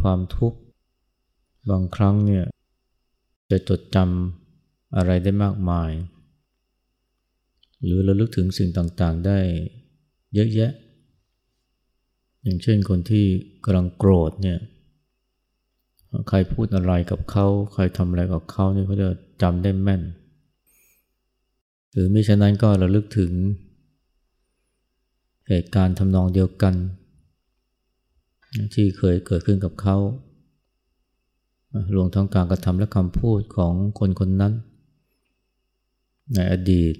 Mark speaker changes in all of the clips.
Speaker 1: ความทุกข์ บางครั้งเนี่ยจะจดจำอะไรได้มากมาย หรือระลึกถึงสิ่งต่างๆได้เยอะแยะ อย่างเช่นคนที่กำลังโกรธเนี่ยใครพูดอะไรกับเขา ใครทำอะไรกับเขาเนี่ยเขาจะจำได้แม่น หรือมิฉะนั้นก็ระลึกถึงเหตุการณ์ทำนองเดียวกัน ที่เคยเกิดขึ้นกับเขารวมทั้งการกระทำและคำพูดของคนคนนั้น ในอดีต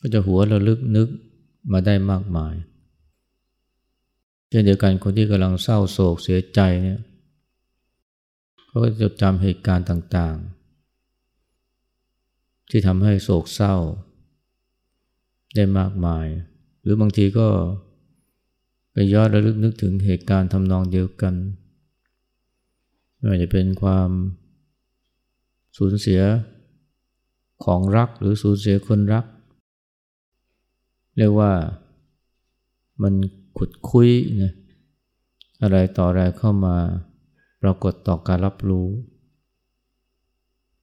Speaker 1: ก็จะหัวระลึกนึกมาได้มากมาย เช่นเดียวกันคนที่กำลังเศร้าโศกเสียใจเนี่ยเขาก็จะจำเหตุการณ์ต่างๆ ที่ทำให้โศกเศร้า ได้มากมาย หรือบางทีก็ ไปย้อนระลึกนึกถึงเหตุการณ์ทำนองเดียวกันไม่ว่าจะเป็นความสูญเสียของรักหรือสูญเสียคนรัก เรียกว่ามันขุดคุยนะอะไรต่ออะไรเข้ามาปรากฏต่อการรับรู้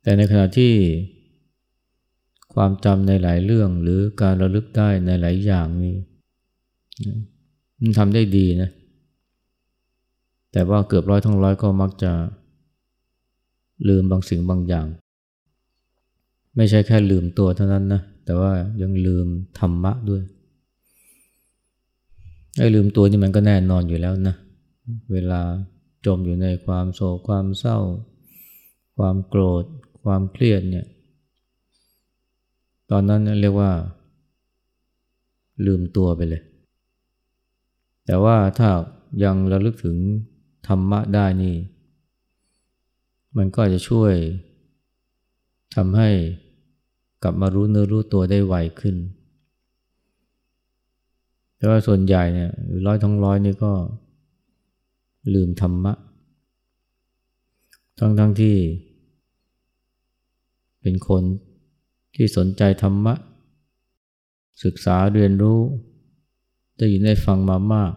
Speaker 1: แต่ในขณะที่ความจำในหลายเรื่องหรือการระลึกได้ในหลายอย่างนี้ มันทำได้ดีนะ แต่ว่าเกือบร้อยทั้งร้อยก็มักจะลืมบางสิ่งบางอย่าง ไม่ใช่แค่ลืมตัวเท่านั้นนะ แต่ว่ายังลืมธรรมะด้วยไอ้ลืมตัวนี่มันก็แน่นอนอยู่แล้วนะ เวลาจมอยู่ในความโศกความเศร้า ความโกรธ ความเครียดเนี่ย ตอนนั้นเรียกว่า ลืมตัวไปเลย แต่ว่าถ้ายังระลึกถึงธรรมะได้นี่ มันก็จะช่วยทำให้กลับมารู้เนื้อรู้ตัวได้ไวขึ้น แต่ว่าส่วนใหญ่เนี่ยร้อยทั้งร้อยนี่ก็ลืมธรรมะ ทั้งทั้งที่ เป็นคนที่สนใจธรรมะ ศึกษาเรียนรู้ ได้ยินได้ฟังมามาก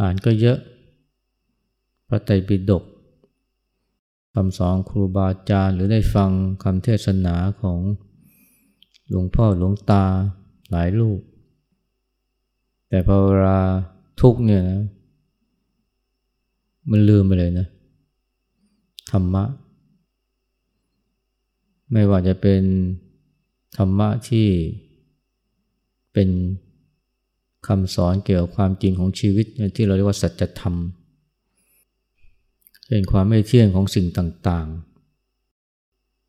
Speaker 1: อ่านก็เยอะ พระไตรปิฎกคำสอนครูบาอาจารย์หรือได้ฟังคำเทศนาของหลวงพ่อหลวงตาหลายรูป แต่พอเวลาทุกเนี่ยนะมันลืมไปเลยนะ ธรรมะ ไม่ว่าจะเป็นธรรมะที่เป็น คำสอนเกี่ยวกับความจริงของชีวิตที่เราเรียกว่าสัจธรรมเป็นความไม่เที่ยงของสิ่งต่าง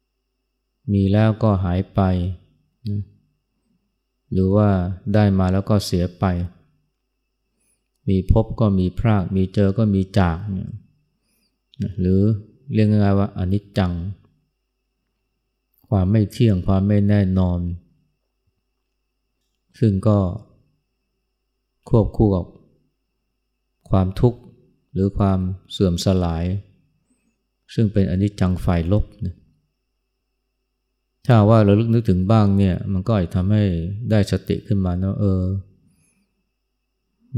Speaker 1: ๆ มีแล้วก็หายไป หรือว่าได้มาแล้วก็เสียไป มีพบก็มีพราก มีเจอก็มีจาก หรือเรียกง่ายๆว่าอนิจจัง ความไม่เที่ยง ความไม่แน่นอน ซึ่งก็ ควบคู่กับความทุกข์หรือความเสื่อมสลาย ซึ่งเป็นอนิจจังฝ่ายลบนะถ้าว่าเราลึกนึกถึงบ้างเนี่ยมันก็อาจทำให้ได้สติขึ้นมานะเออ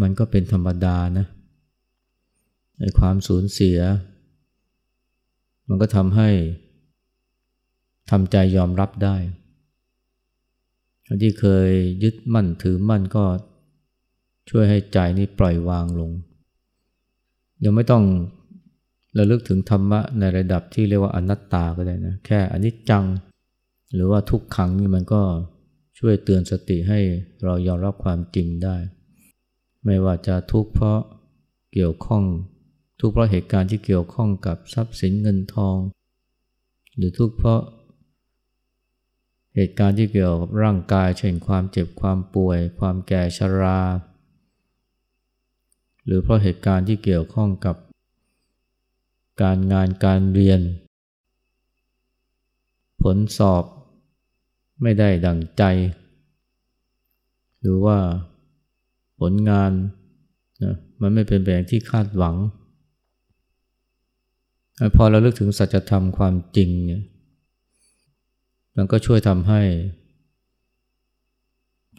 Speaker 1: มันก็เป็นธรรมดานะในความสูญเสีย มันก็ทำให้ทำใจยอมรับได้ที่เคยยึดมั่นถือมั่นก็ ช่วยให้ใจนี้ปล่อยวางลง ยังไม่ต้องระลึกถึงธรรมะในระดับที่เรียกว่าอนัตตาก็ได้นะ แค่อนิจจัง หรือว่าทุกขังนี่มันก็ช่วยเตือนสติให้เรายอมรับความจริงได้ ไม่ว่าจะทุกข์เพราะเกี่ยวข้อง ทุกข์เพราะเหตุการณ์ที่เกี่ยวข้องกับทรัพย์สินเงินทอง หรือทุกข์เพราะ เหตุการณ์ที่เกี่ยวกับร่างกาย เช่นความเจ็บความป่วย ความแก่ชรา หรือเพราะเหตุการณ์ที่เกี่ยวข้องกับ การงานการเรียน ผลสอบไม่ได้ดังใจ หรือว่าผลงานนะมันไม่เป็นแบบที่คาดหวัง พอเราเลือกถึงสัจธรรมความจริงเนี่ยมันก็ช่วยทำให้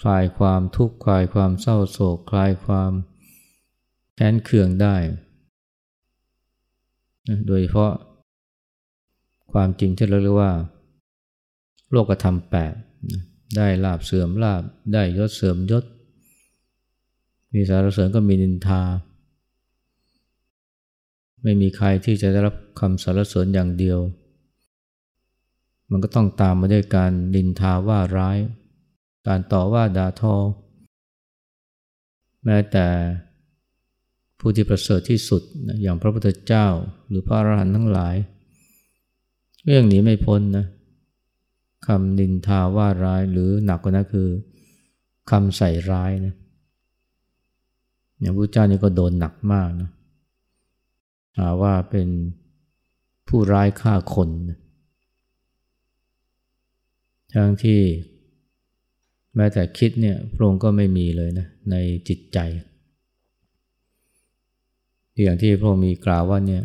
Speaker 1: คลายความทุกข์คลายความเศร้าโศก คลายความ แค้นเคืองได้ โดยเฉพาะความจริงที่เราเรียกว่า โลกธรรมแปดได้ลาบเสื่อมลาบได้ยศเสื่อมยศ มีสารเสริญก็มีนินทา ไม่มีใครที่จะได้รับคำสารเสริญอย่างเดียว มันก็ต้องตามมาด้วยการนินทาว่าร้าย การต่อว่าด่าทอ แม้แต่ ผู้ที่ประเสริฐที่สุดอย่างพระพุทธเจ้าหรือพระอรหันต์ทั้งหลายเรื่องนี้ไม่พ้นนะคำนินทาว่าร้ายหรือหนักกว่านั้นคือคำใส่ร้ายนะอย่างพระเจ้านี่ก็โดนหนักมากนะหาว่าเป็นผู้ร้ายฆ่าคนนะทั้งที่แม้แต่คิดเนี่ยพระองค์ก็ไม่มีเลยนะในจิตใจ อย่างที่พระองค์มีกล่าวว่าเนี่ย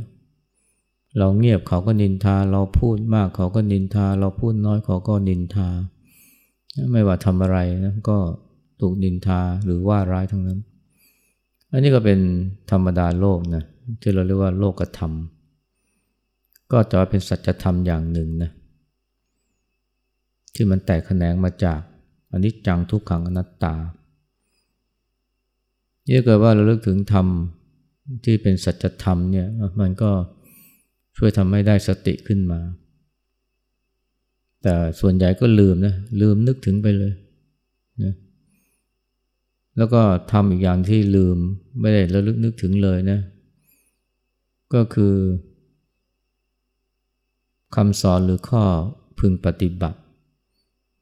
Speaker 1: เราเงียบเขาก็นินทา เราพูดมากเขาก็นินทา เราพูดน้อยเขาก็นินทา ไม่ว่าทำอะไรนะก็ถูกนินทาหรือว่าร้ายทั้งนั้น อันนี้ก็เป็นธรรมดาโลกนะที่เราเรียกว่าโลกธรรม ก็จะเป็นสัจธรรมอย่างหนึ่งนะที่มันแตกแขนงมาจากอนิจจังทุกขังอนัตตาเนี่ยเกิดว่าเราเลิกถึงธรรม ที่เป็นสัจธรรมเนี่ยมันก็ช่วยทำให้ได้สติขึ้นมา แต่ส่วนใหญ่ก็ลืมนะลืมนึกถึงไปเลยนะแล้วก็ทำอีกอย่างที่ลืมไม่ได้ระลึกนึกถึงเลยนะ ก็คือคำสอนหรือข้อพึงปฏิบัติ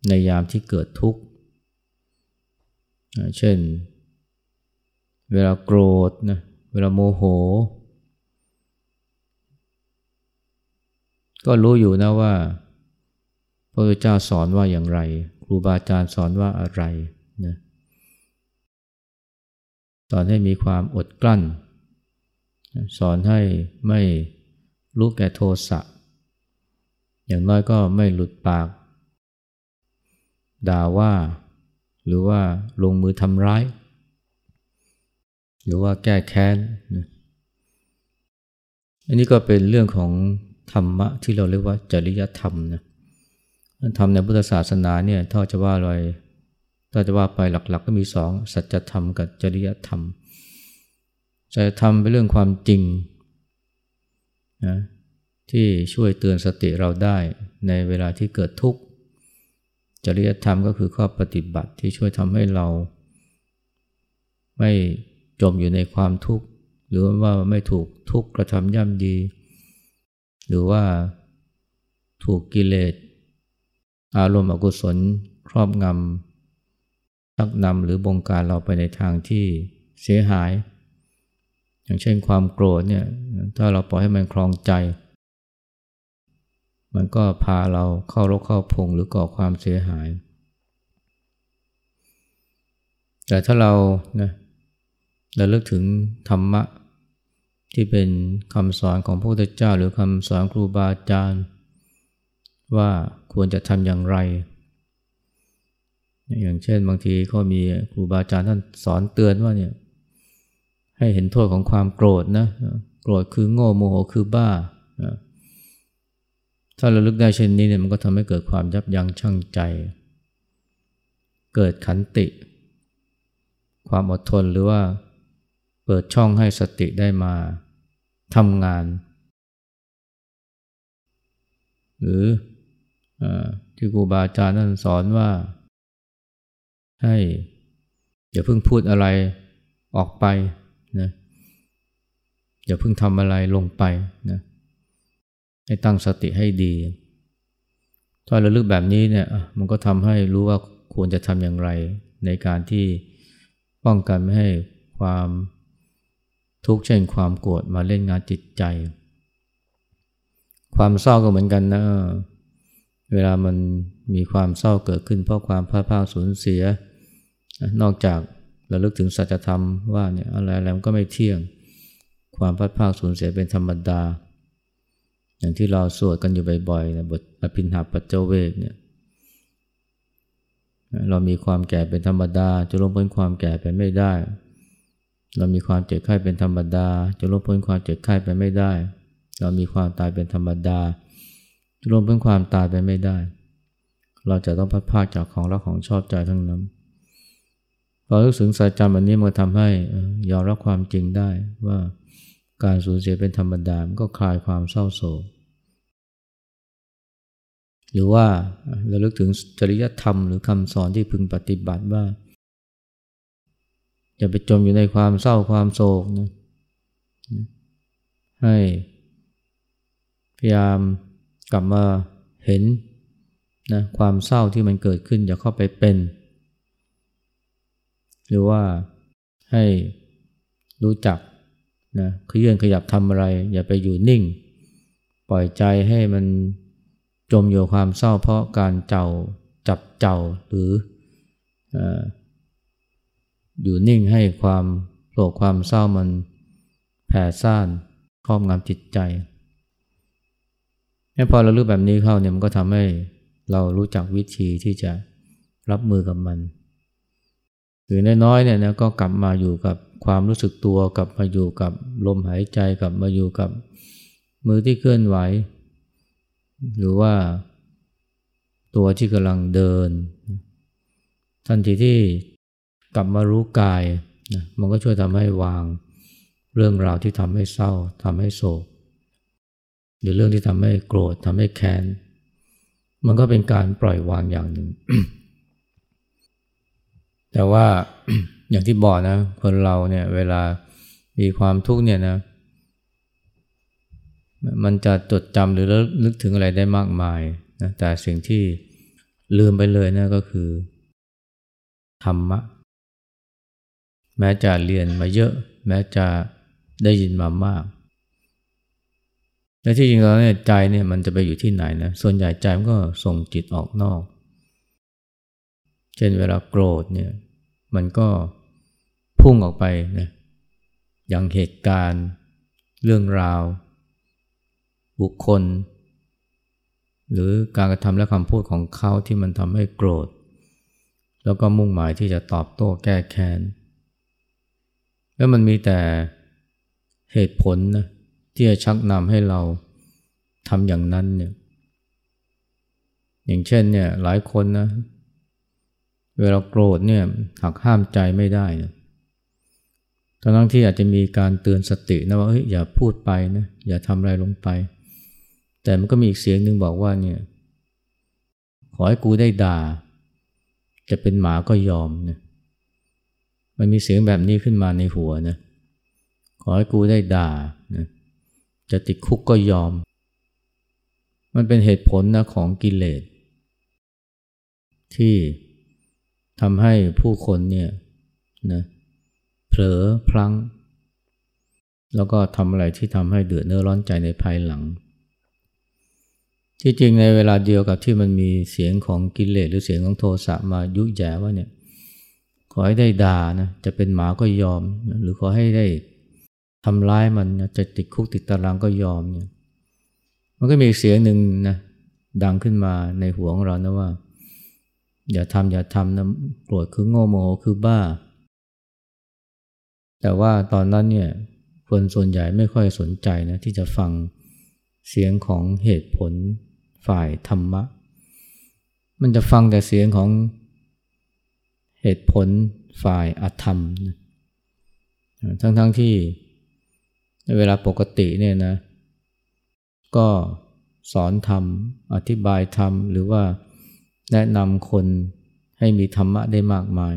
Speaker 1: ในยามที่เกิดทุกข์ เช่น เวลาโกรธนะ เวลาโมโห ก็รู้อยู่นะว่าพระพุทธเจ้าสอนว่าอย่างไร ครูบาอาจารย์สอนว่าอะไรนะสอนให้มีความอดกลั้น สอนให้ไม่รู้แก่โทสะอย่างน้อยก็ไม่หลุดปาก ด่าว่า หรือว่าลงมือทำร้าย หรือว่าแก้แค้นอันนี้ก็เป็นเรื่องของธรรมะที่เราเรียกว่าจริยธรรมนะธรรมในพุทธศาสนาเนี่ยถ้าจะว่าอะไรถ้าจะว่าไปหลักๆกก็มีสองสัจธรรมกับจริยธรรมสัจธรรมเป็นเรื่องความจริงนะที่ช่วยเตือนสติเราได้ในเวลาที่เกิดทุกข์ จริยธรรมก็คือข้อปฏิบัติที่ช่วยทำให้เรา ไม่ จมอยู่ในความทุกข์หรือว่าไม่ถูกทุกข์กระทำย่ำดี หรือว่าถูกกิเลสอารมณ์อกุศลครอบงำชักนำหรือบงการเราไปในทางที่เสียหาย อย่างเช่นความโกรธเนี่ยถ้าเราปล่อยให้มันคลองใจ มันก็พาเราเข้ารกเข้าพงหรือก่อความเสียหาย แต่ถ้าเรานะเราเลิกถึงธรรมะ ที่เป็นคำสอนของพระพุทธเจ้า หรือคำสอนครูบาอาจารย์ ว่าควรจะทำอย่างไร อย่างเช่นบางทีก็มีครูบาอาจารย์ท่านสอนเตือนว่าเนี่ยให้เห็นโทษของความโกรธนะโกรธคือโง่โมโหคือบ้า ถ้าเราลึกได้เช่นนี้เนี่ยมันก็ทำให้เกิดความยับยั้งชั่งใจ เกิดขันติ ความอดทนหรือว่า เปิดช่องให้สติได้มาทำงาน หรืออที่ครูบาอาจารย์นั่นสอนว่า ให้อย่าเพิ่งพูดอะไรออกไปนะอย่าเพิ่งทำอะไรลงไปนะให้ตั้งสติให้ดี ถ้าเราลึกแบบนี้เนี่ยมันก็ทำให้รู้ว่าควรจะทำอย่างไร ในการที่ป้องกันไม่ให้ความ ทุกข์เช่นความโกรธมาเล่นงานจิตใจ ความเศร้าก็เหมือนกันนะ เวลามันมีความเศร้าเกิดขึ้นเพราะความพลาดพลาดสูญเสีย นอกจากราลึกถึงสัจธรรมว่าเนี่ยอะไรอะไรมันก็ไม่เที่ยง ความพลาดพลาดสูญเสียเป็นธรรมดา อย่างที่เราสวดกันอยู่บ่อยๆนะบทอภินหาปัจเจเวกเนี่ยเรามีความแก่เป็นธรรมดาจะลงพ้นความแก่ไปไม่ได้ เรามีความเจ็บไข้เป็นธรรมดา จะลบพ้นความเจ็บไข้ไปไม่ได้ เรามีความตายเป็นธรรมดาจะลบพ้นความตายไปไม่ได้ เราจะต้องพัดพากจากของรักของชอบใจทั้งนั้นพอรู้สึกสัจจำอันนี้มันทำให้ยอมรับความจริงได้ว่าการสูญเสียเป็นธรรมดามันก็คลายความเศร้าโศกหรือว่าเราลึกถึงจริยธรรมหรือคำสอนที่พึงปฏิบัติว่า อย่าไปจมอยู่ในความเศร้าความโศกนะให้พยายามกลับมาเห็นนะความเศร้าที่มันเกิดขึ้นอย่าเข้าไปเป็น หรือว่าให้รู้จักนะขยื่นขยับทำอะไร อย่าไปอยู่นิ่ง ปล่อยใจให้มันจมอยู่ความเศร้าเพราะการเจ้าจับเจ้าหรืออ อยู่นิ่งให้ความโศกความเศร้ามันแผ่ซ่านครอบงำจิตใจพอเรารู้แบบนี้เข้าเนี่ยมันก็ทำให้เรารู้จักวิธีที่จะรับมือกับมันหรือน้อยๆเนี่ยนะก็กลับมาอยู่กับความรู้สึกตัวกลับมาอยู่กับลมหายใจกลับมาอยู่กับมือที่เคลื่อนไหว หรือว่าตัวที่กำลังเดิน ทันทีที่ กลับมารู้กายนะมันก็ช่วยทำให้วางเรื่องราวที่ทำให้เศร้าทำให้โศก หรือเรื่องที่ทำให้โกรธทำให้แค้น มันก็เป็นการปล่อยวางอย่างหนึ่ง แต่ว่าอย่างที่บอกนะ คนเราเนี่ยเวลามีความทุกข์เนี่ยนะ มันจะจดจำหรือลึกถึงอะไรได้มากมายนะแต่สิ่งที่ลืมไปเลยนะก็คือ ธรรมะ แม้จะเรียนมาเยอะ แม้จะได้ยินมามากแต่ที่จริงแล้วเนี่ยใจเนี่ยมันจะไปอยู่ที่ไหนนะส่วนใหญ่ใจมันก็ส่งจิตออกนอก เช่นเวลาโกรธเนี่ยมันก็พุ่งออกไปนะอย่างเหตุการณ์ เรื่องราว บุคคล หรือการกระทำและคำพูดของเขาที่มันทำให้โกรธ แล้วก็มุ่งหมายที่จะตอบโต้แก้แค้น แล้วมันมีแต่เหตุผลนะที่จะชักนำให้เราทำอย่างนั้นเนี่ย อย่างเช่นเนี่ยหลายคนนะ เวลาโกรธเนี่ยหักห้ามใจไม่ได้นะทั้งที่อาจจะมีการเตือนสตินะว่าเฮ้ยอย่าพูดไปนะอย่าทำอะไรลงไป แต่มันก็มีอีกเสียงหนึ่งบอกว่าเนี่ยขอให้กูได้ด่า จะเป็นหมาก็ยอมนะ มันมีเสียงแบบนี้ขึ้นมาในหัวนะขอให้กูได้ด่านะจะติดคุกก็ยอม มันเป็นเหตุผลนะของกิเลส ที่ทำให้ผู้คนเนี่ยนะเผลอพลั้ง แล้วก็ทำอะไรที่ทำให้เดือดเนื้อร้อนใจในภายหลัง ที่จริงในเวลาเดียวกับที่มันมีเสียงของกิเลสหรือเสียงของโทสะมายุแย่ว่าเนี่ย ขอให้ได้ด่านะจะเป็นหมาก็ยอม หรือขอให้ได้ทำร้ายมันนะจะติดคุกติดตารางก็ยอมเนี่ยมันก็มีเสียงหนึ่งนะดังขึ้นมาในหัวของเรานะว่า อย่าทำอย่าทำนะโกรธคือโง่โมโหคือบ้า แต่ว่าตอนนั้นเนี่ยคนส่วนใหญ่ไม่ค่อยสนใจนะที่จะฟังเสียงของเหตุผลฝ่ายธรรมะ มันจะฟังแต่เสียงของ เหตุผลฝ่ายอธรรม ทั้งๆทที่ในเวลาปกติเนี่ยนะ ก็สอนธรรม อธิบายธรรม หรือว่าแนะนำคนให้มีธรรมะได้มากมาย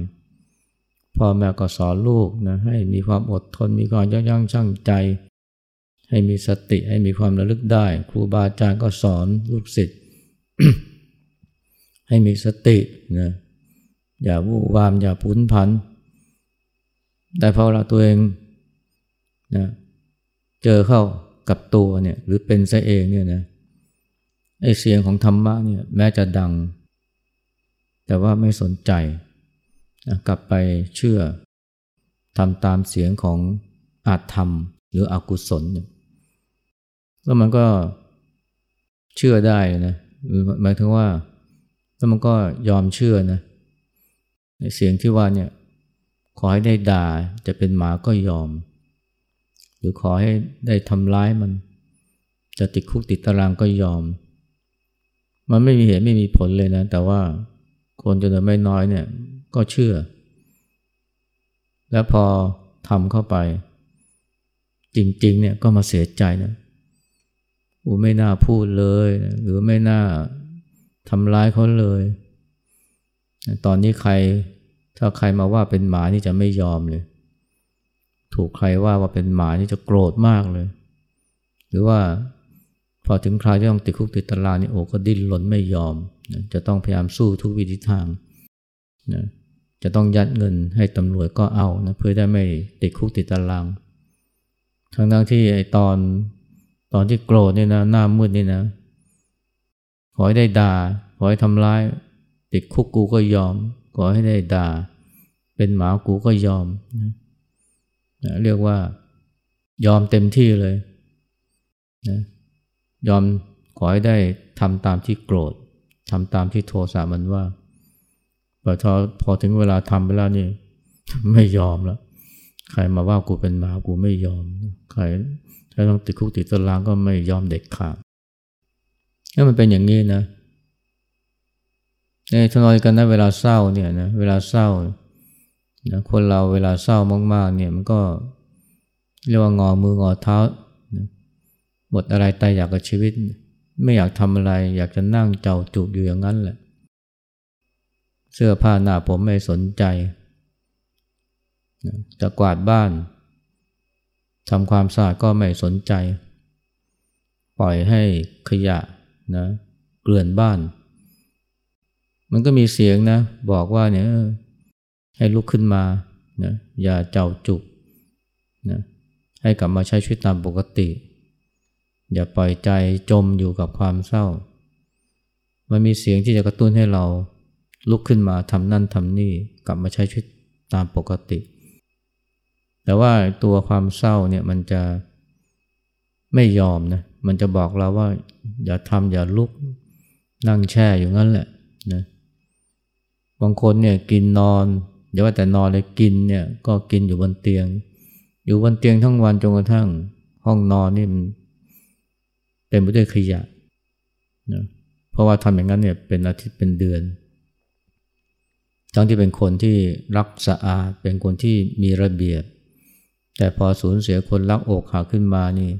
Speaker 1: พ่อแม่ก็สอนลูกนะให้มีความอดทนมีความยับยั้งชั่งใจ ให้มีสติให้มีความระลึกได้ ครูบาอาจารย์ก็สอนลูกศิษย์ให้มีสตินะ อย่าวู่วาม อย่าพุ้นพัน แต่พอเราตัวเองนะเจอเข้ากับตัวเนี่ยหรือเป็นซะเองเนี่ยนะไอเสียงของธรรมะเนี่ยแม้จะดัง แต่ว่าไม่สนใจนะกลับไปเชื่อทำตามเสียงของอาจธรรม หรืออกุศลเนี่ยแล้วมันก็เชื่อได้นะหมายถึงว่าแล้วมันก็ยอมเชื่อนะ เสียงที่ว่าเนี่ยขอให้ได้ด่าจะเป็นหมาก็ยอม หรือขอให้ได้ทำร้ายมัน จะติดคุกติดตารางก็ยอม มันไม่มีเหตุไม่มีผลเลยนะ แต่ว่าคนจำนวนไม่น้อยเนี่ยก็เชื่อ แล้วพอทำเข้าไป จริงๆเนี่ยก็มาเสียใจนะอูไม่น่าพูดเลย หรือไม่น่าทำร้ายเขาเลย ตอนนี้ใครถ้าใครมาว่าเป็นหมานี่จะไม่ยอมเลย ถูกใครว่าว่าเป็นหมานี่จะโกรธมากเลย หรือว่าพอถึงคราวที่ต้องติดคุกติดตารางนี่โอ้ก็ดิ้นรนไม่ยอมนะจะต้องพยายามสู้ทุกวิธีทางนะจะต้องยัดเงินให้ตำรวจก็เอานะเพื่อได้ไม่ติดคุกติดตาราง ทั้งทั้งที่ไอตอนตอนที่โกรธนี่นะหน้ามืดนี่นะขอให้ได้ด่าขอให้ทำร้าย ติดคุกกูก็ยอมขอให้ได้ด่า เป็นหมากูก็ยอมนะเรียกว่ายอมเต็มที่เลยนะยอมขอให้ได้ทำตามที่โกรธทำตามที่โทสะมันว่าพอพอถึงเวลาทำไปแล้วนี่ไม่ยอมแล้ว ใครมาว่ากูเป็นหมากูไม่ยอม ใครถ้าต้องติดคุกติดตารางก็ไม่ยอมเด็กขาดถ้ามันเป็นอย่างนี้นะ ในทนอยกันนะเวลาเศร้าเนี่ยนะเวลาเศร้านะคนเราเวลาเศร้ามากๆเนี่ยมันก็เรียกว่างอมืองอเท้านะหมดอะไรตายอยากกับชีวิต ไม่อยากทำอะไร อยากจะนั่งเจ้าจุกอยู่อย่างนั้นแหละ เสื้อผ้าหน้าผมไม่สนใจ จะกวาดบ้านทำความสะอาดก็ไม่สนใจ ปล่อยให้ขยะนะเกลื่อนบ้าน มันก็มีเสียงนะ บอกว่าเนี่ยให้ลุกขึ้นมานะอย่าเจ้าจุกนะให้กลับมาใช้ชีวิตตามปกติ อย่าปล่อยใจจมอยู่กับความเศร้า มันมีเสียงที่จะกระตุ้นให้เราลุกขึ้นมาทำนั่นทำนี่กลับมาใช้ชีวิตตามปกติ แต่ว่าตัวความเศร้าเนี่ยมันจะไม่ยอมนะมันจะบอกเราว่า อย่าทำอย่าลุกนั่งแช่อยู่งั้นแหละนะ บางคนเนี่ยกินนอนอย่าว่าแต่นอนเลยกินเนี่ยก็กินอยู่บนเตียง อยู่บนเตียงทั้งวันจนกระทั่งห้องนอนนี่มันเต็มไปด้วยขยะนะเพราะว่าทำอย่างนั้นเนี่ยเป็นอาทิตย์เป็นเดือน ทั้งที่เป็นคนที่รักสะอาดเป็นคนที่มีระเบียบ แต่พอสูญเสียคนรักอกหักขึ้นมานี่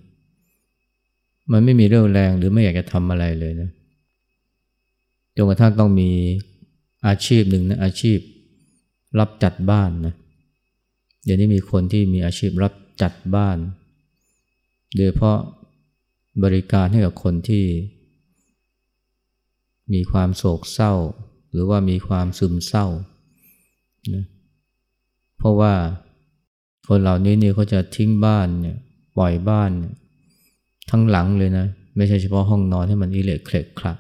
Speaker 1: มันไม่มีเรื่องแรงหรือไม่อยากจะทำอะไรเลยนะจนกระทั่งต้องมี อาชีพหนึ่งนะอาชีพรับจัดบ้านนะเดี๋ยวนี้มีคนที่มีอาชีพรับจัดบ้าน โดยเพราะบริการให้กับคนที่ มีความโศกเศร้า หรือว่ามีความซึมเศร้านะเพราะว่าคนเหล่านี้เนี่ยเขาจะทิ้งบ้านเนี่ยปล่อยบ้านเนี่ยทั้งหลังเลยนะ ไม่ใช่เฉพาะห้องนอนให้มันอิเล็กเคลกคลัก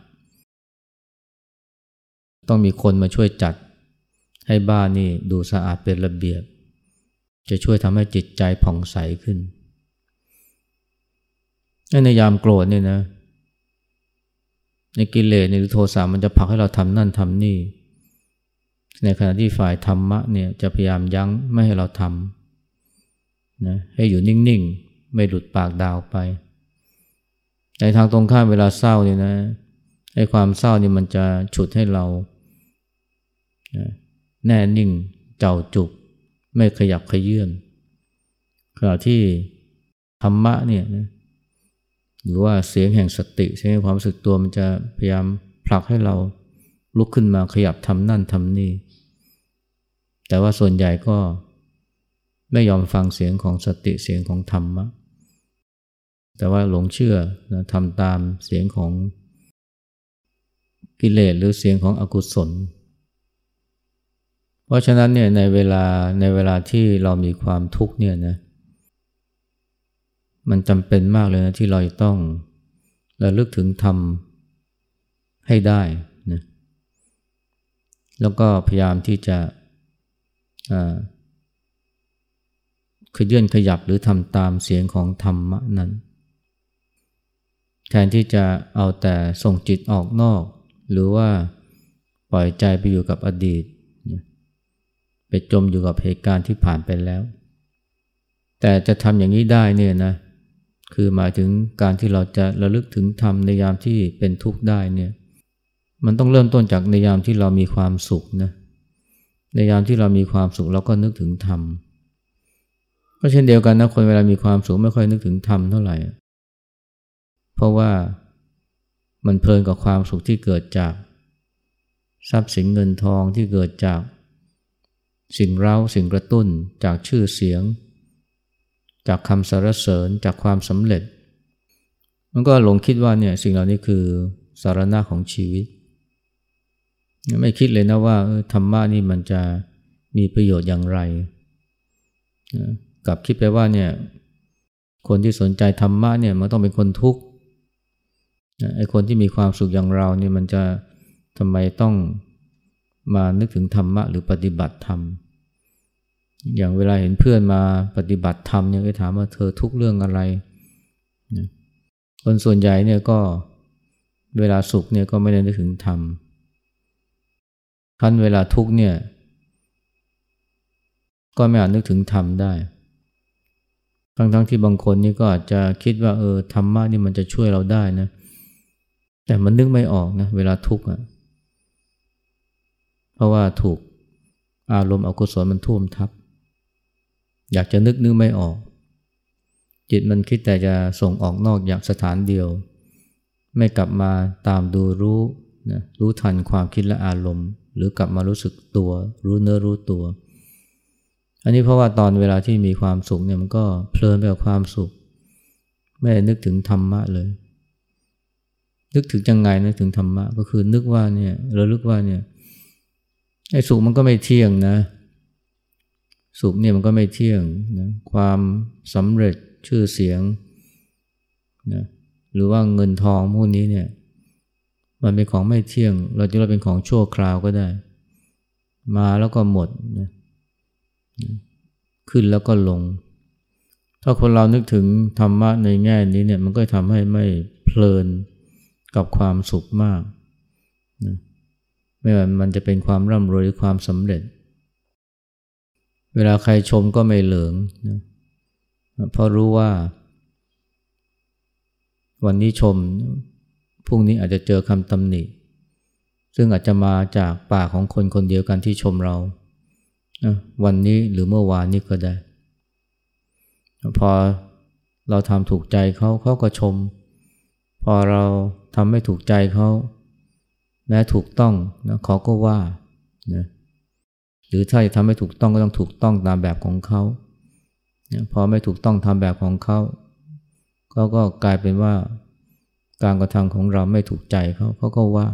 Speaker 1: ต้องมีคนมาช่วยจัด ให้บ้านนี่ดูสะอาดเป็นระเบียบ จะช่วยทำให้จิตใจผ่องใสขึ้นในยามโกรธเนี่ยนะในกิเลสในโทสะมันจะผลักให้เราทำนั่นทำนี่ ในขณะที่ฝ่ายธรรมะเนี่ยจะพยายามยั้งไม่ให้เราทำนะให้อยู่นิ่งๆ ไม่หลุดปากดาวไป ในทางตรงข้ามเวลาเศร้าเนี่ยนะไอ้ความเศร้านี่มันจะฉุดให้เรา แน่นิ่งเจ้าจุก ไม่ขยับขยื่นขณะที่ธรรมะเนี่ยนะหรือว่าเสียงแห่งสติเสียงแห่งความรู้สึกตัวมันจะพยายามผลักให้เราลุกขึ้นมาขยับทำนั่นทำนี่ แต่ว่าส่วนใหญ่ก็ไม่ยอมฟังเสียงของสติเสียงของธรรมะ แต่ว่าหลงเชื่อนะทำตามเสียงของกิเลสหรือเสียงของอกุศล เพราะฉะนั้นเนี่ยในเวลาในเวลาที่เรามีความทุกข์เนี่ยนะมันจำเป็นมากเลยนะที่เราต้องระลึกถึงธรรมให้ได้นะแล้วก็พยายามที่จะขยื่นขยับหรือทำตามเสียงของธรรมะนั้น แทนที่จะเอาแต่ส่งจิตออกนอก หรือว่าปล่อยใจไปอยู่กับอดีต ไปจมอยู่กับเหตุการณ์ที่ผ่านไปแล้ว แต่จะทำอย่างนี้ได้เนี่ยนะ คือหมายถึงการที่เราจะระลึกถึงธรรมในยามที่เป็นทุกข์ได้เนี่ย มันต้องเริ่มต้นจากในยามที่เรามีความสุขนะ ในยามที่เรามีความสุขเราก็นึกถึงธรรม ก็เช่นเดียวกันนะคนเวลามีความสุขไม่ค่อยนึกถึงธรรมเท่าไหร่ เพราะว่ามันเพลินกับความสุขที่เกิดจาก ทรัพย์สินเงินทองที่เกิดจาก สิ่งเร้าสิ่งกระตุ้นจากชื่อเสียง จากคำสรรเสริญจากความสำเร็จ มันก็หลงคิดว่าเนี่ยสิ่งเหล่านี้คือสารณะของชีวิต ไม่คิดเลยนะว่าธรรมะนี่มันจะมีประโยชน์อย่างไร กลับคิดไปว่าเนี่ยคนที่สนใจธรรมะเนี่ยมันต้องเป็นคนทุกข์ไอ้คนที่มีความสุขอย่างเราเนี่ยมันจะทำไมต้อง มานึกถึงธรรมะหรือปฏิบัติธรรม อย่างเวลาเห็นเพื่อนมาปฏิบัติธรรมเนี่ยก็ถามว่าเธอทุกเรื่องอะไรคนส่วนใหญ่เนี่ยก็เวลาสุขเนี่ยก็ไม่ได้นึกถึงธรรมคันเวลาทุกเนี่ย ก็ไม่อาจนึกถึงธรรมได้ทั้งๆทที่บางคนนี่ก็อาจจะคิดว่าเออธรรมะนี่มันจะช่วยเราได้นะ แต่มันนึกไม่ออกนะ เวลาทุกข์อะ เพราะว่าถูกอารมณ์อกุศลมันท่วมทับ อยากจะนึกนึกไม่ออก จิตมันคิดแต่จะส่งออกนอกอย่างสถานเดียว ไม่กลับมาตามดูรู้นะรู้ทันความคิดและอารมณ์ หรือกลับมารู้สึกตัว รู้เนื้อรู้ตัว อันนี้เพราะว่าตอนเวลาที่มีความสุขเนี่ยมันก็เพลินไปกับความสุข ไม่ได้นึกถึงธรรมะเลย นึกถึงยังไงนึกถึงธรรมะก็คือนึกว่าเนี่ยเราลึกว่าเนี่ย ไอ้สุขมันก็ไม่เที่ยงนะ สุขเนี่ยมันก็ไม่เที่ยงนะความสำเร็จชื่อเสียงนะหรือว่าเงินทองพวกนี้เนี่ย มันเป็นของไม่เที่ยง เราจะเราเป็นของชั่วคราวก็ได้ มาแล้วก็หมดนะขึ้นแล้วก็ลง ถ้าคนเรานึกถึงธรรมะในแง่นี้เนี่ย มันก็ทำให้ไม่เพลินกับความสุขมาก ไม่ว่ามันจะเป็นความร่ำรวยหรือความสำเร็จ เวลาใครชมก็ไม่เหลืองนะเพราะรู้ว่า วันนี้ชมพรุ่งนี้อาจจะเจอคำตำหนิ ซึ่งอาจจะมาจากปากของคนคนเดียวกันที่ชมเรา วันนี้หรือเมื่อวานนี้ก็ได้ พอเราทำถูกใจเขาเขาก็ชม พอเราทำไม่ถูกใจเขา แม้ถูกต้องนะเขาก็ว่านะหรือถ้าจะทำให้ถูกต้องก็ต้องถูกต้องตามแบบของเขานะพอไม่ถูกต้องทำแบบของเขาเขาก็กลายเป็นว่าการกระทำของเราไม่ถูกใจเขาเขาก็ว่า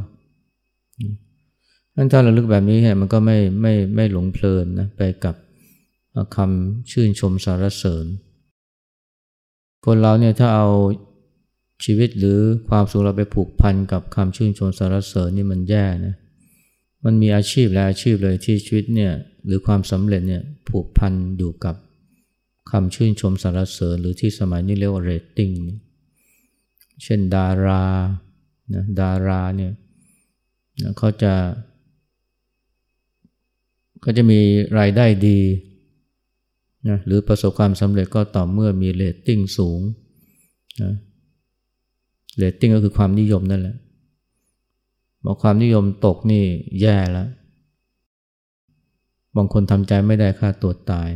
Speaker 1: นั้นถ้าเราลึกแบบนี้เนี่ยมันก็ไม่ไม่ไม่หลงเพลินนะไปกับคำชื่นชมสารเสริญ คนเราเนี่ยถ้าเอา ชีวิตหรือความสุขเราไปผูกพันกับคำชื่นชมสรรเสริญนี่มันแย่นะมันมีอาชีพและอาชีพเลยที่ชีวิตเนี่ยหรือความสำเร็จเนี่ยผูกพันอยู่กับคำชื่นชมสรรเสริญหรือที่สมัยนี้เรียกว่าเรตติ้งเช่นดารานะดาราเนี่ยเขาจะ ก็จะมีรายได้ดีนะหรือประสบความสำเร็จก็ต่อเมื่อมีเรตติ้งสูงนะ เรตติ้งก็คือความนิยมนั่นแหละบอกความนิยมตกนี่แย่แล้ว บางคนทำใจไม่ได้ฆ่าตัวตาย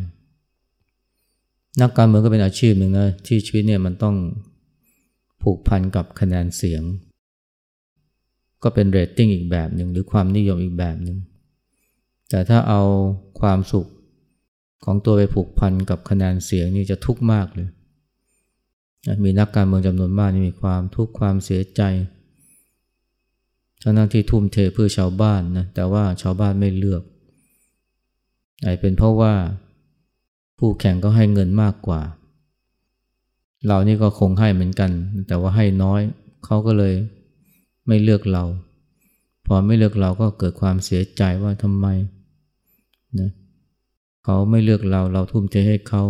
Speaker 1: นักการเมืองก็เป็นอาชีพหนึ่งนะที่ชีวิตเนี่ยมันต้องผูกพันกับคะแนนเสียง ก็เป็นเรตติ้งอีกแบบหนึ่งหรือความนิยมอีกแบบหนึ่งแต่ถ้าเอาความสุขของตัวไปผูกพันกับคะแนนเสียงนี่จะทุกข์มากเลย มีนักการเมืองจำนวนมากมีความทุกข์ความเสียใจทั้งที่ทุ่มเทเพื่อชาวบ้านนะแต่ว่าชาวบ้านไม่เลือกอาจเป็นเพราะว่าผู้แข่งก็ให้เงินมากกว่า เรานี่ก็คงให้เหมือนกัน แต่ว่าให้น้อยเขาก็เลยไม่เลือกเรา พอไม่เลือกเราก็เกิดความเสียใจว่าทำไมนะเขาไม่เลือกเราเราทุ่มเทให้เขา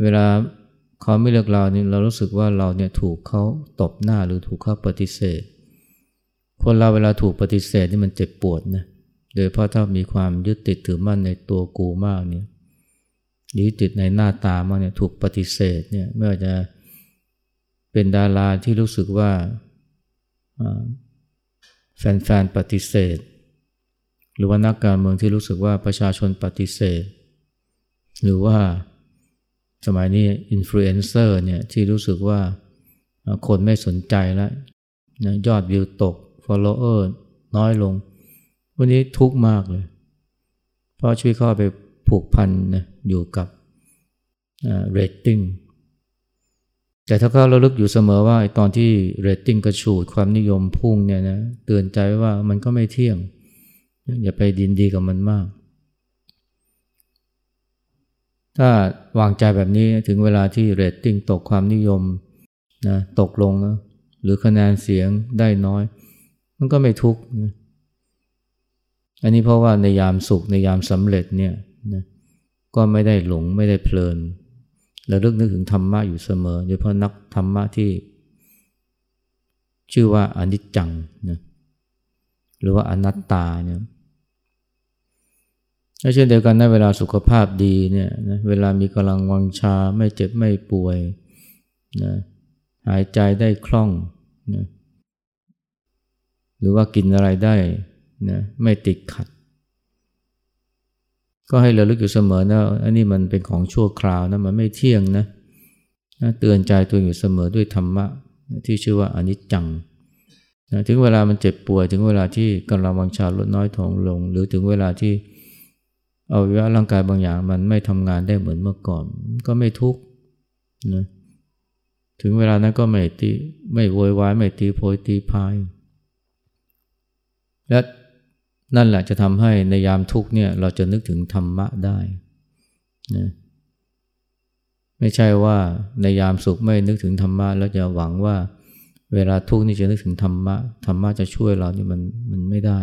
Speaker 1: เวลา เขาไม่เลือกเราเนี่ยเรารู้สึกว่าเราเนี่ยถูกเขาตบหน้าหรือถูกเขาปฏิเสธ คนเราเวลาถูกปฏิเสธนี่มันเจ็บปวดนะโดยเพราะถ้ามีความยึดติดถือมั่นในตัวกูมากเนี่ยยึดติดในหน้าตามากเนี่ยถูกปฏิเสธเนี่ยไม่ว่าจะเป็นดาราที่รู้สึกว่าแฟนๆปฏิเสธ หรือว่านักการเมืองที่รู้สึกว่าประชาชนปฏิเสธ หรือว่า สมัยนี้อินฟลูเอนเซอร์เนี่ยที่รู้สึกว่าคนไม่สนใจแล้วนะยอดวิวตก follower น้อยลง วันนี้ทุกข์มากเลย เพราะชีวิตเขาไปผูกพันนะอยู่กับเรตติ้งแต่ถ้าเขาระลึกอยู่เสมอว่าตอนที่เรตติ้งกระฉูดความนิยมพุ่งเนี่ยนะเตือนใจว่ามันก็ไม่เที่ยง อย่าไปยินดีกับมันมาก ถ้าวางใจแบบนี้ถึงเวลาที่เรตติ้งตกความนิยมนะตกลงนะหรือคะแนนเสียงได้น้อย มันก็ไม่ทุกข์นะอันนี้เพราะว่าในยามสุขในยามสำเร็จเนี่ยนะก็ไม่ได้หลงไม่ได้เพลินระลึกนึกถึงธรรมะอยู่เสมอโดยเฉพาะนักธรรมะที่ ชื่อว่าอนิจจังนะหรือว่าอนัตตาเนี่ย เช่นเดียวกันในเวลาสุขภาพดีเนี่ยนะเวลามีกำลังวังชาไม่เจ็บไม่ป่วยนะหายใจได้คล่องนะหรือว่ากินอะไรได้นะไม่ติดขัด ก็ให้เราลึกอยู่เสมอนะอันนี้มันเป็นของชั่วคราวนะมันไม่เที่ยงนะนะเตือนใจตัวอยู่เสมอด้วยธรรมะที่ชื่อว่าอนิจจังนะถึงเวลามันเจ็บป่วย ถึงเวลาที่กำลังวังชาลดน้อยถองลง หรือถึงเวลาที่ อาวิวะร่างกายบางอย่างมันไม่ทำงานได้เหมือนเมื่อก่อน ก็ไม่ทุกข์นะถึงเวลานั้นก็ไม่ตีไม่โวยวายไม่ตีโพยตีพาย และนั่นแหละจะทำให้ในยามทุกข์เนี่ยเราจะนึกถึงธรรมะได้นะไม่ใช่ว่าในยามสุขไม่นึกถึงธรรมะแล้วจะหวังว่าเวลาทุกข์นี่จะนึกถึงธรรมะธรรมะจะช่วยเรานี่มันมันไม่ได้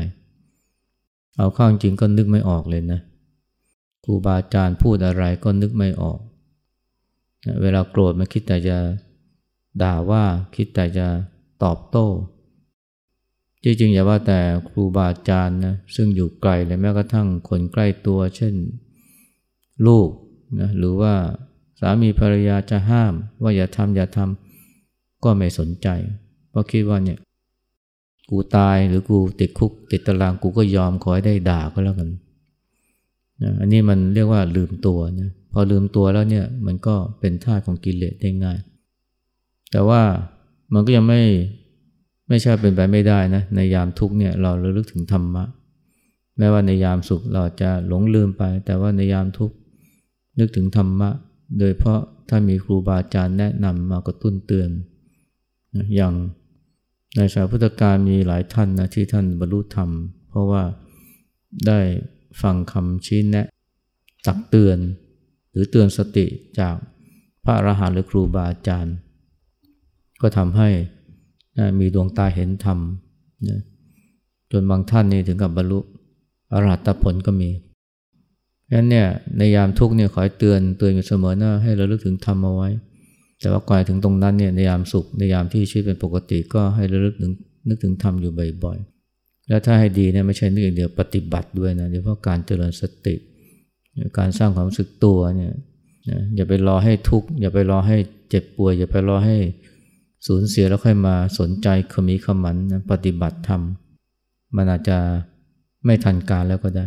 Speaker 1: เอาข้างจริงก็นึกไม่ออกเลยนะ ครูบาอาจารย์พูดอะไรก็นึกไม่ออก เวลาโกรธมันคิดแต่จะด่าว่าคิดแต่จะตอบโต้ จริงๆอย่าว่าแต่ครูบาอาจารย์นะซึ่งอยู่ไกลเลยแม้กระทั่งคนใกล้ตัว เช่นลูกนะหรือว่าสามีภรรยาจะห้าม ว่าอย่าทำอย่าทำก็ไม่สนใจ เพราะคิดว่าเนี่ยกูตายหรือกูติดคุกติดตารางกูก็ยอมขอให้ได้ด่าก็แล้วกัน นะอันนี้มันเรียกว่าลืมตัวนะพอลืมตัวแล้วเนี่ยมันก็เป็นท่าของกิเลสได้ง่าย แต่ว่ามันก็ยังไม่ไม่ใช่เป็นไปไม่ได้นะในยามทุกเนี่ยเราระลึกถึงธรรมะ แม้ว่าในยามสุขเราจะหลงลืมไป แต่ว่าในยามทุกนึกถึงธรรมะ โดยเพราะถ้ามีครูบาอาจารย์แนะนำมากระตุ้นเตือนนะอย่างในสายพุทธการมีหลายท่านนะที่ท่านบรรลุธรรม เพราะว่าได้ ฟังคำชี้แนะ ตักเตือน หรือเตือนสติจากพระอรหันต์หรือครูบาอาจารย์ ก็ทำให้มีดวงตาเห็นธรรมนะจนบางท่านนี่ถึงกับบรรลุอรหัตผลก็มีดังนั้นเนี่ยในยามทุกเนี่ยขอให้เตือนเตือนอยู่เสมอนะให้เราลึกถึงธรรมเอาไว้ แต่ว่าก่อนถึงตรงนั้นเนี่ยในยามสุขในยามที่ชีวิตเป็นปกติก็ให้ราลึกถึงนึกถึงธรรมอยู่บ่อยๆ แล้วถ้าให้ดีเนี่ยไม่ใช่นึกอย่างเดียวปฏิบัติด้วยนะโดยเฉพาะการเจริญสติ การสร้างความรู้สึกตัวเนี่ยอย่าไปรอให้ทุกข์อย่าไปรอให้เจ็บป่วย อย่าไปรอให้สูญเสียแล้วค่อยมาสนใจขมีขมันนะปฏิบัติธรรมมันอาจจะไม่ทันการแล้วก็ได้